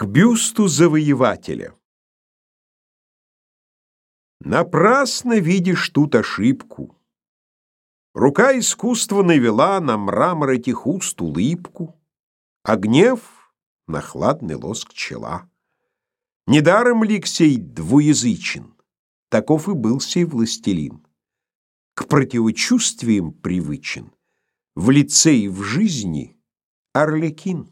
К бюсту завоевателя. Напрасно видишь тут ошибку. Рука искусства навела на мрамор этих уст улыбку, А гнев — на хладный лоск чела. Недаром лик сей двуязычен, Таков и был сей властелин. К противочувствиям привычен, В лице и в жизни — Арлекин.